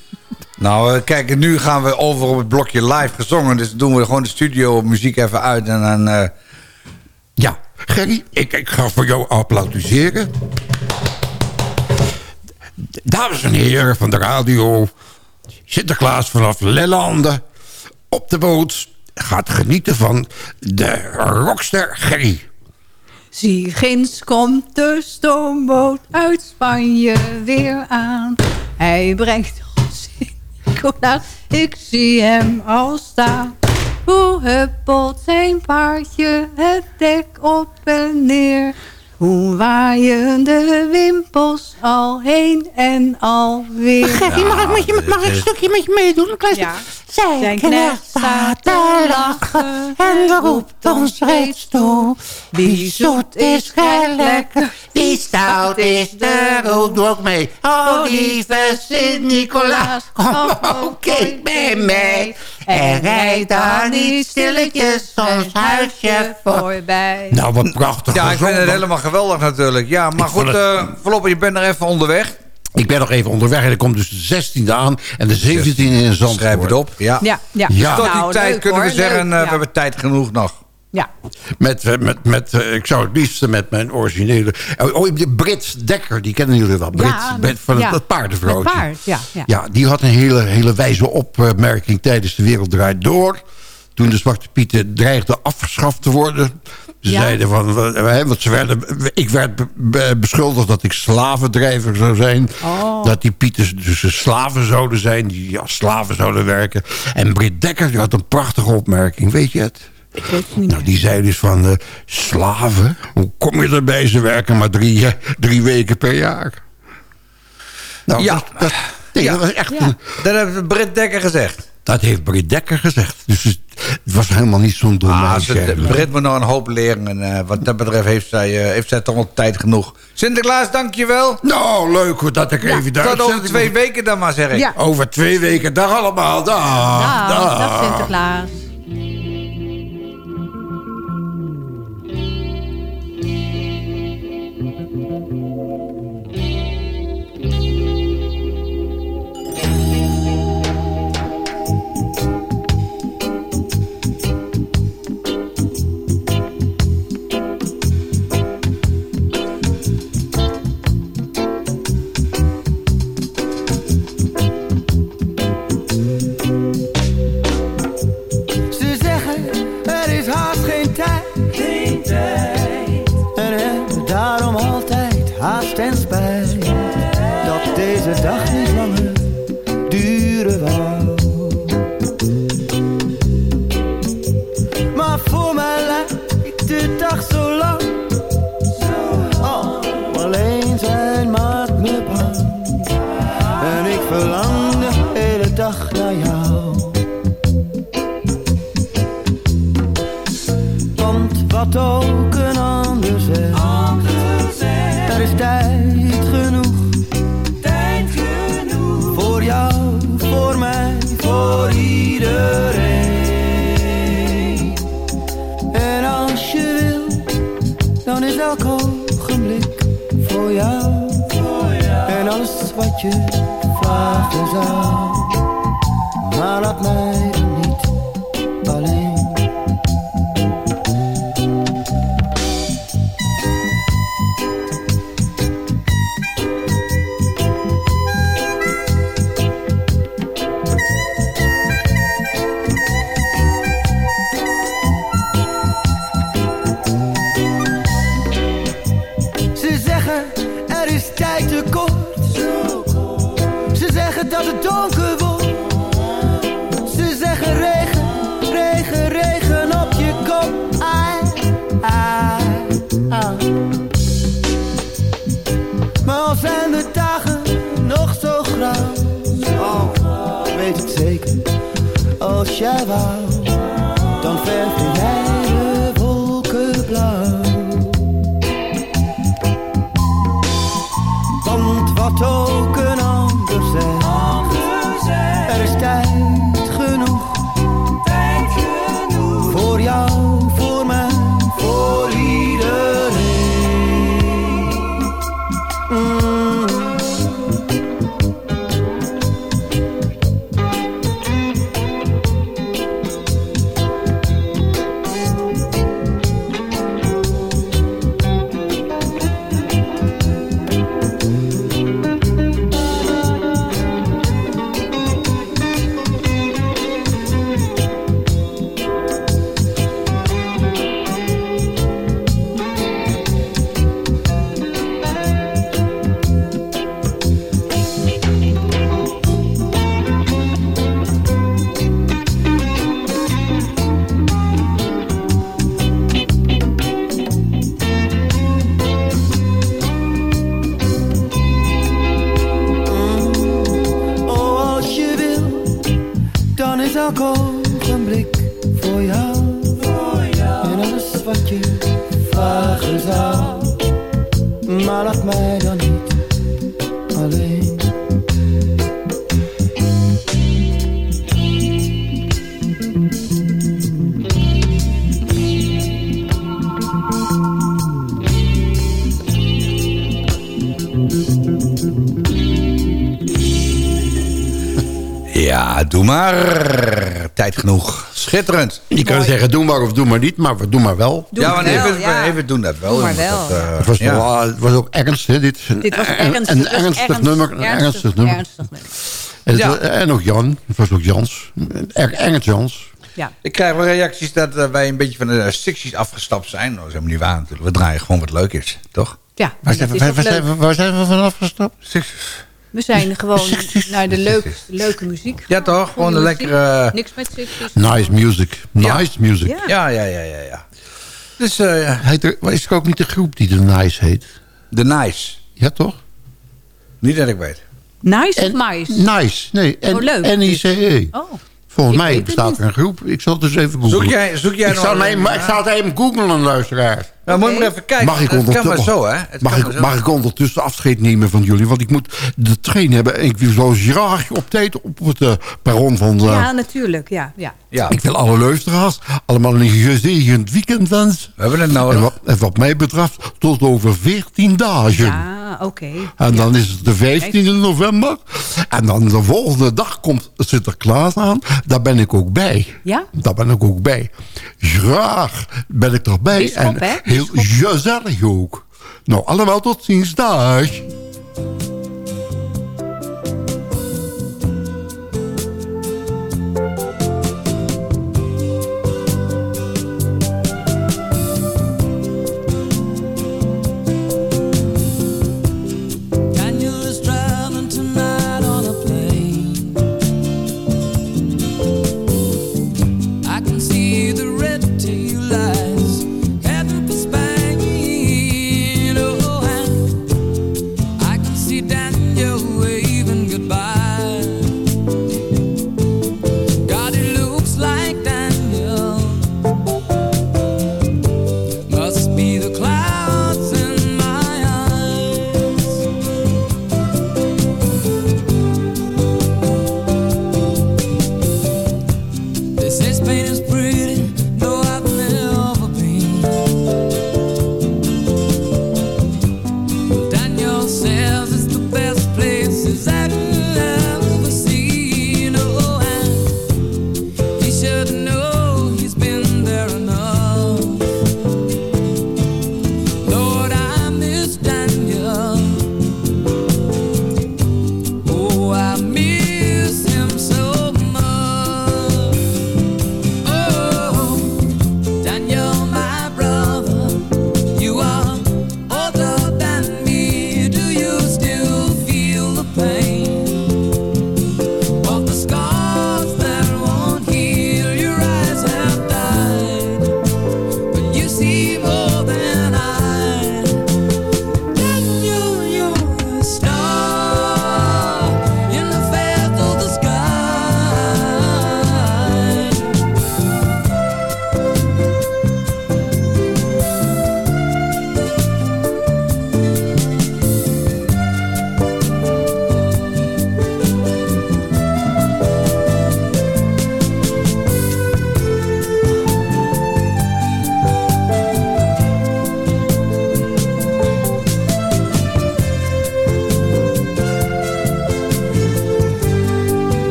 Nou, eh, kijk, nu gaan we over op het blokje live gezongen. Dus doen we gewoon de studio muziek even uit en dan... eh, Ja, Gerry, ik, ik ga voor jou applaudisseren. Dames en heren van de radio. Sinterklaas vanaf Lellande. Op de boot gaat genieten van de rockster Gerry. Zie, ginds komt de stoomboot uit Spanje weer aan. Hij brengt ons Nicolaas, ik zie hem al staan. Hoe huppelt zijn paardje het dek op en neer. Hoe waaien de wimpels al heen en alweer. Gerrie, mag ik, met je, mag ik een stukje met je meedoen? Een klein Ja. Zijn Zijn knecht staat te lachen en roept ons reeds toe. Wie zoet is gij lekker, wie stout is de rood. Ook mee. Oh, lieve Sint-Nicolaas, kom ook kijk bij mij. En rijd dan niet stilletjes ons huisje voor. Voorbij. Nou, wat prachtig ja, ik vind het helemaal geweldig natuurlijk. Ja, maar goed, het- eh, voorlopig, je bent er even onderweg. Ik ben nog even onderweg en ik kom dus de 16e aan en de 17e in Zandvoort. Schrijf het op. Ja. Ja, ja. Ja. Tot die Nou, tijd leuk, kunnen we hoor, zeggen, leuk, eh, ja. we hebben tijd genoeg nog. Ja, Met, eh, met, met, eh, ik zou het liefst met mijn originele... Oh, oh, de Brits Dekker, die kennen jullie wel. Brits, Ja, Brit- van ja. het, paardenvrouwtje. Het paard, ja, ja. Ja, die had een hele, hele wijze opmerking tijdens de Wereld Draait Door. Toen de Zwarte Pieten dreigden afgeschaft te worden... Ze Ja? zeiden van, want ze werden, ik werd be- be- beschuldigd dat ik slavendrijver zou zijn. Oh. Dat die Pieters dus slaven zouden zijn, die als slaven zouden werken. En Britt Dekker die had een prachtige opmerking, weet je het? Ik weet het niet Nou, die zei dus van, eh, slaven? Hoe kom je erbij? Ze werken maar drie, drie weken per jaar. Nou, Ja. dat, dat, nee, dat was echt een- Dat heeft Britt Dekker gezegd. dat heeft Britt Dekker gezegd. Dus het, het was helemaal niet zo'n dom Ah, Britt moet nog een hoop leren. En eh, wat dat betreft heeft zij, eh, heeft zij toch wel tijd genoeg. Sinterklaas, dankjewel. Nou, leuk hoor, dat ik even daar... Tot over twee weken dan maar, zeg ik. Ja. Over twee weken. Dag allemaal. Dag. Dag, dag Sinterklaas. Want maar. Tijd genoeg. Schitterend. Je kan zeggen, doe maar of doe maar niet, maar we doen maar wel. ja, maar wel, even, ja. even doen dat wel. Doe maar wel. dat, eh, Het was, ja. wel, het was ook ernst, hè, dit. Dit was Een- ernstig. Een, dit was ernstig ernst- nummer. Een ernstig, nummer. ernstig nummer. En, Ja. was- en ook Jan. Het was ook Jans. Er, Ernst Jans. Ja. Ik krijg wel reacties dat eh, wij een beetje van de Sixties afgestapt zijn. Dat is helemaal niet waar natuurlijk. We draaien gewoon wat leuk is, toch? Ja, Waar zijn, we, ook waar, leuk. zijn we, waar zijn we vanaf gestapt? Sixties. We zijn (laughs) gewoon naar de leuke, leuke muziek. Ja toch? Gewoon een lekkere... Niks met sixties. Nice music. Nice music. Ja. Ja, ja, ja, ja. Dus eh Heet er, is er ook niet de groep die de Nice heet? de Nice. Ja, toch? Niet dat ik weet. Nice of nice? Nice. Nee, Oh, leuk. N-I-C-E. Oh. Volgens Ik mij bestaat er een groep. Ik zal het eens even googlen. Zoek jij, zoek jij ik, nog zal even- ik zal het even googlen, luisteraar. Nou, moet je maar even kijken. Mag ik, het kan maar ondertussen- zo, hè? Het mag, kan ik, maar zo. mag ik ondertussen afscheid nemen van jullie? Want ik moet de trein hebben. En ik wil zo graag op tijd op het eh, perron van... de. Ja, natuurlijk. Ja, ja. Ja. Ik wil alle luisteraars allemaal een gezegend weekend wensen. We hebben het nodig. En wat, en wat mij betreft tot over 14 dagen. Ja, oké. En dan is het de 15e november. En dan de volgende dag komt Sinterklaas aan. Daar ben ik ook bij. Ja? Daar ben ik ook bij. Graag ben ik erbij. Bisschop, en hè? Heel gezellig ook. Nou, allemaal tot ziens. Dag.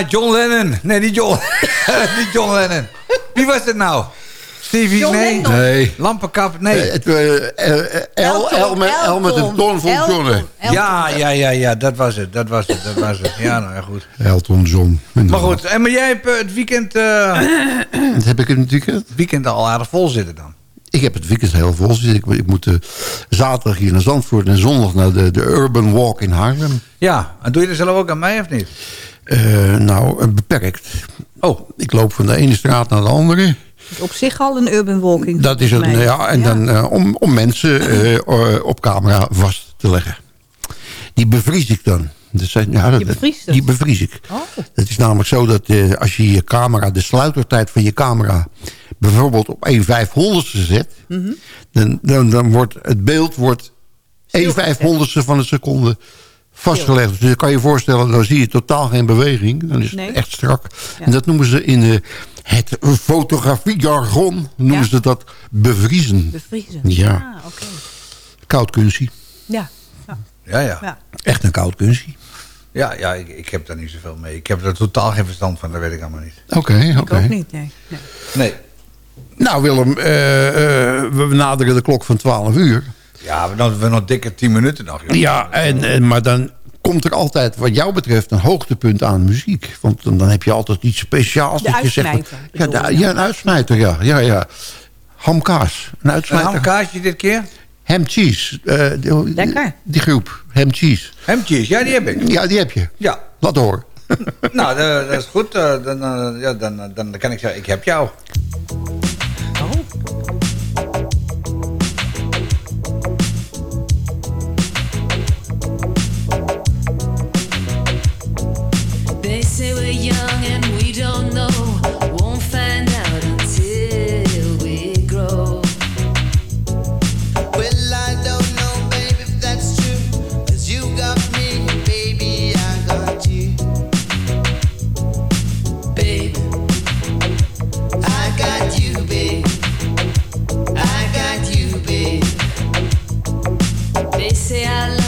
Ja, John Lennon. Nee, niet John. (laughs) niet John Lennon. Wie was het nou? Stevie? John nee. Lennon. Nee. Lampenkap? Nee. Het, eh, eh, eh, L, L, met, L met een ton vol. John. Ja, ja, ja, ja, dat was het. Dat was het. Dat was het. Ja, nou ja, goed. Elton John. Maar goed, en maar jij hebt het weekend, eh, (coughs) Dat heb ik in het weekend. het weekend al aardig vol zitten dan. Ik heb het weekend heel vol zitten. Ik, ik moet zaterdag hier naar Zandvoort en zondag naar de, de Urban Walk in Haarlem. Ja, en doe je er zelf ook aan mij of niet? Eh, nou, eh, beperkt. Oh. Ik loop van de ene straat naar de andere. Op zich al een urban walking. Dat is mij. ja. En dan eh, om, om mensen (clears throat) op camera vast te leggen. Die bevries ik dan. Dat zijn, ja, dat? Die bevries ik. Oh. Het is namelijk zo dat als je je camera, de sluitertijd van je camera... bijvoorbeeld op 1 vijfhonderdste zet... Mhm. dan, dan, dan wordt het beeld wordt 1 vijfhonderdste van een seconde vastgelegd. Dus dan kan je je voorstellen, dan zie je totaal geen beweging. Dan is het echt strak. En dat noemen ze in de, het fotografiejargon... noemen Ja. ze dat bevriezen. Bevriezen. Ja. Ah, oké. Koud kunstje. Ja. ja. Ja. Echt een koud kunstje. Ja, ja ik, ik heb daar niet zoveel mee. Ik heb er totaal geen verstand van, dat weet ik allemaal niet. Oké, oké. Ik ook niet, nee. nee. Nee. Nou Willem, eh, eh, we naderen de klok van 12 uur. Ja, we hebben nog, we hebben nog dikke 10 minuten nog. joh. Ja, en, en, maar dan komt er altijd wat jou betreft een hoogtepunt aan muziek. Want dan, dan heb je altijd iets speciaals. De dat je zegt, ja, de- ja, een uitsmijter, ja. ja, ja. Hamkaas, een Een uitsmijter. hamkaasje dit keer? Ham Cheese. eh, die, Lekker. Die groep, Ham Cheese. Hemdjes, ja, die heb ik. Ja, die heb je. Ja. Laat horen. (laughs) Nou, dat is goed. eh, dan, eh, ja, dan, dan, dan kan ik zeggen, ik heb jou. sea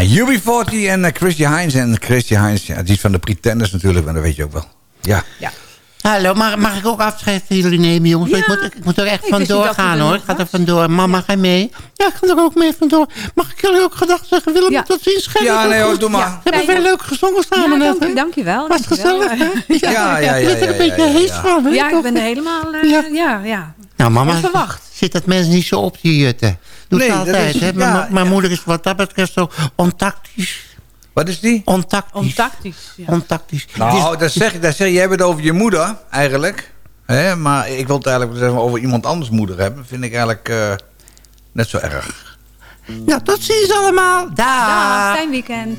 Ja, UB40 en uh, Christy Hines. En Christy Hines, ja, die is van de Pretenders natuurlijk, maar dat weet je ook wel. Ja. Ja. Hallo, mag, mag ik ook afscheid van jullie nemen, jongens? Ja. Ik, moet, ik moet er echt Ik vandoor gaan, hoor. Ik ga er vandoor. Mama, ga je mee? Ja, ik ga er ook mee vandoor. Mag ik jullie ook gedag zeggen? Willem, Ja. tot ziens. Ja, nee, hoor, goed? doe maar. We hebben Ja, weer ja. leuk gezongen Ja, samen net, dank, dankjewel. Was gezellig, hè? (laughs) Ja, ja, ja. Je bent er ja, een beetje ja, hees ja. van, hè? Ja, ik ben er helemaal... eh, Ja. ja. Nou, mama, Onverwacht. zit dat mensen niet zo op te jutten. Doe Nee, altijd, is- hè? ja, Mijn, moeder is wat dat betreft zo ontactisch. Wat is die? Ontactisch. Ontactisch. Ja. Ontactisch. Is- Nou, dat zeg, dat zeg, jij hebt het over je moeder, eigenlijk. Hè? Maar ik wil het eigenlijk zeggen, over iemand anders moeder hebben. vind ik eigenlijk eh, net zo erg. Nou, tot ziens allemaal. Dag, fijn weekend.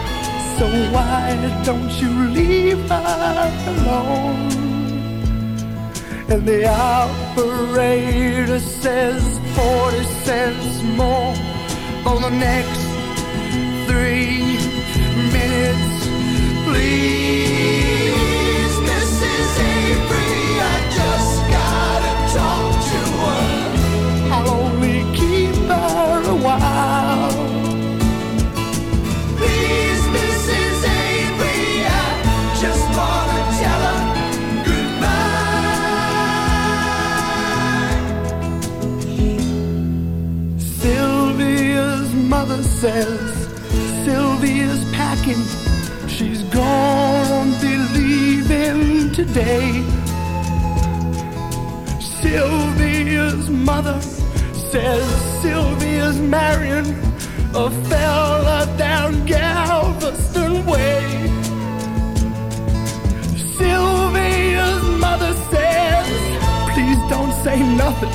So why don't you leave her alone? And the operator says 40 cents more for the next Packing. She's gonna be leaving today. Sylvia's mother says Sylvia's marrying a fella down Galveston Way. Sylvia's mother says, please don't say nothing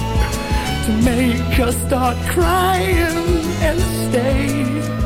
to make her start crying and stay.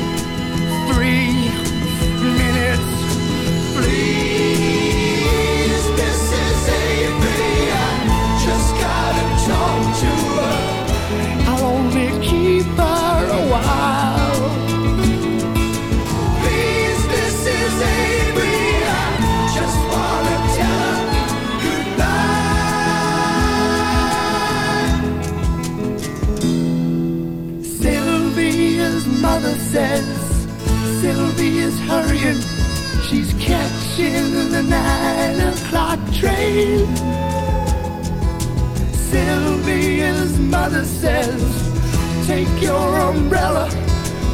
says Sylvia's hurrying. She's catching the nine o'clock train. Sylvia's mother says, Take your umbrella,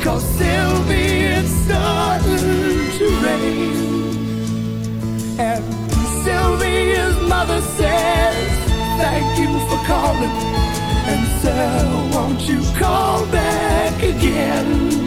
cause Sylvia, it's starting to rain. And Sylvia's mother says, Thank you for calling. And sir, won't you call back again?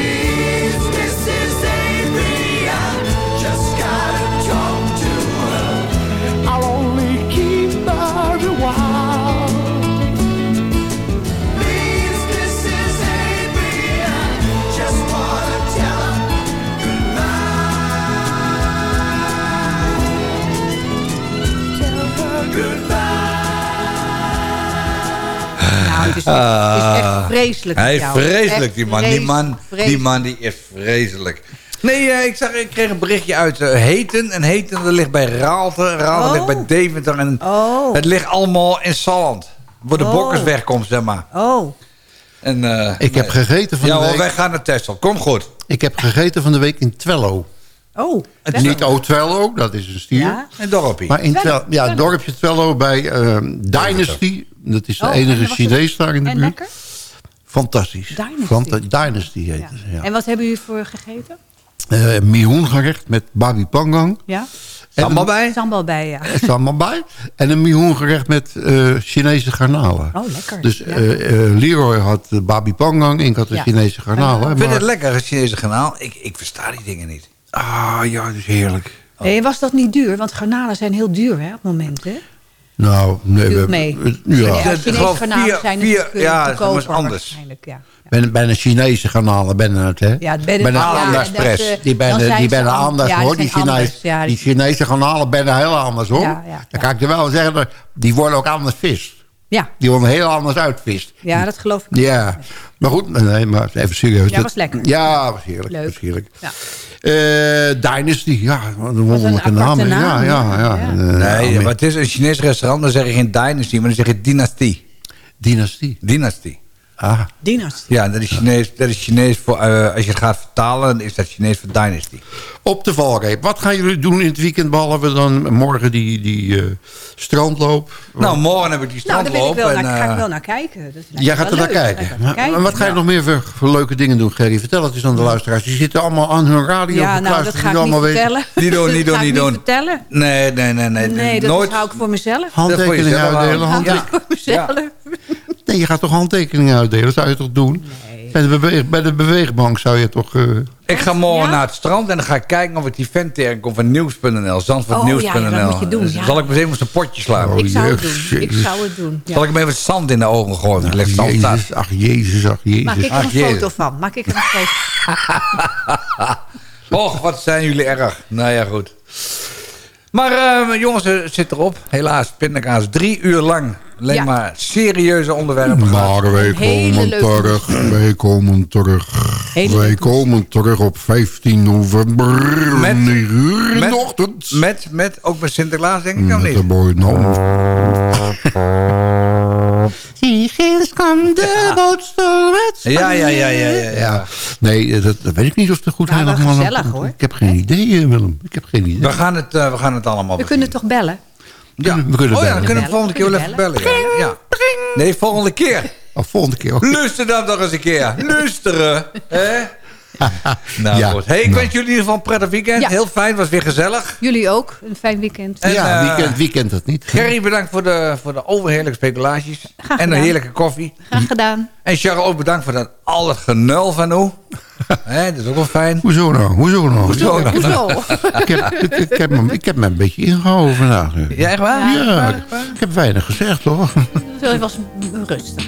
is, het is echt vreselijk. Ah. Hij met is vreselijk, Echt die man. Die man, die vreselijk. man die is vreselijk. Nee, eh, ik, zag, ik kreeg een berichtje uit eh, Heten. En Heten dat ligt bij Raalte. Raalte Oh. ligt bij Deventer. En Oh. Het ligt allemaal in Salland. Waar de Oh. bokkers wegkomt, zeg maar. Oh. En, eh, Ik heb gegeten van ja, de week. wij gaan naar Texel. Kom goed. Ik heb gegeten van de week in Twello. Oh. Niet O-Twello, dat is een stier. Ja. Een dorpje. Maar in Twello, Twello, ja, het dorpje Twello bij ehm, Dynasty. Dat is de Oh, en enige Chinees daar in de En buurt. lekker? Fantastisch. Dynasty. Fanta- Dynasty heet het, ja. En wat hebben jullie voor gegeten? Eh, Mihoengerecht met babi pangang. Ja? Sambal bij? Sambal bij, ja. Staat allemaal bij. En een mihoengerecht met eh, Chinese garnalen. Oh, lekker. Dus Ja. eh, eh, Leroy had de babi pangang, ik had de Ja. Chinese garnalen. Ik vind maar- het lekker, het Chinese kanaal. Ik, ik versta die dingen niet. Ah, ja, dat is heerlijk. Hey, was dat niet duur? Want garnalen zijn heel duur hè, op het moment. Hè? Nou, nee, we Viel mee. hebben... Ja. Zijn vier- natuurlijk ja, dat is anders. waarschijnlijk. Ja. Ben, bij een Chinese garnalen ben het, hè? Ja, ja, anders eh, die ben, dan die zijn ja, hoor. die Die, zijn Chinees, anders, ja, die Chinese garnalen ben heel anders, hoor. Ja, ja, Dan kan ik er wel zeggen, dat die worden ook anders vis. Ja. Die worden heel anders uitvist. ja, dat geloof ik. Ja, maar goed, nee, maar even serieus. Ja, Dat- was lekker. Ja, was heerlijk. Leuk. Was heerlijk. Ja. Eh, Dynasty, ja, wat een wonderlijke aparte naam. naam, ja, ja. ja. Eh, Nee, maar het is een Chinees restaurant, dan zeg je geen dynasty, maar dan zeg je dynastie. Dynastie. Dynastie. Ah. Dynastie. Ja, dat is Chinees, dat is Chinees voor, eh, als je het gaat vertalen, is dat Chinees voor dynasty. Op de valreep. Wat gaan jullie doen in het weekend, behalve dan morgen die, die eh, strandloop? Nou, morgen heb ik die Nou, daar ik strandloop. wel en, naar, ga ik eh, wel naar kijken. Dat Jij gaat er naar kijken. Maar, maar wat ga je ja. nog meer voor, voor leuke dingen doen, Gerry? Vertel het eens aan de luisteraars. Die zitten allemaal aan hun radio Ja, nou, dat ga ik die niet allemaal weten. vertellen. Niet doen, niet Dat doen, niet doen. vertellen. Nee, nee, nee. nee, Nee, dat nooit. hou ik voor mezelf. Handtekeningen uitdelen. handtekeningen. Voor mezelf. Nee, je gaat toch handtekeningen uitdelen? Dat zou je toch doen? Bij, de beweeg, bij de beweegbank zou je toch... eh, Ik ga morgen Ja? naar het strand en dan ga ik kijken of ik die vent tegenkom van nieuws.nl. Zandvoortnieuws.nl. Oh, ja, ja, dat moet je doen, Dus ja. Zal ik meteen eens een potje slaan? Oh, Ik zou het doen. Ik zou het doen. Ja. Zal ik hem even zand in de ogen gooien? ach, Leg zand staat. jezus, ach jezus, ach jezus. Maak ik er Ach, een jezus. foto van? Maak ik er een foto (laughs) Och, wat zijn jullie erg. Nou ja, goed. Maar eh, jongens, het zit erop. Helaas, pindakaas. Drie uur lang. Alleen Ja. maar serieuze onderwerpen. gehad. Maar wij komen terug. Wij komen terug. Hele wij komen terug op 15 november. Met- Met, 9 uur in met- de ochtend. Met, met, ook met Sinterklaas, denk ik, Met de niet? boy nou. (laughs) Zie, ginds komt de met Ja, ja, ja, ja, ja. Nee, dat, dat weet ik niet of het goed Nou, wel helemaal... gezellig, hoor. Ik heb geen idee, eh, Willem. Ik heb geen idee. We, gaan het, eh, we gaan het allemaal We kunnen toch bellen? Ja. We kunnen oh ja, bellen. dan kunnen we volgende keer wel even bellen. Ja. Nee, volgende keer. Oh, volgende keer. Luister dan nog eens een keer. Luisteren. Hè? (laughs) nou Ja. goed. Hey, ik Nou. wens jullie in ieder geval een prettig weekend. Ja. Heel fijn, was weer gezellig. Jullie ook. Een fijn weekend. En, ja, eh, weekend, weekend dat niet. Gerry, bedankt voor de, voor de overheerlijke speculaties. Graag en de heerlijke koffie. Graag gedaan. En Charles, ook bedankt voor dat al het genul van u. (laughs) Hè, dat is ook wel fijn. Hoezo nou? Hoezo nou? Hoezo nou? Hoezo? (laughs) Ik heb, ik, ik, heb me, ik heb me een beetje ingehouden vandaag. Ja, echt waar? Ja, ik, ik heb weinig gezegd hoor. Het was rustig.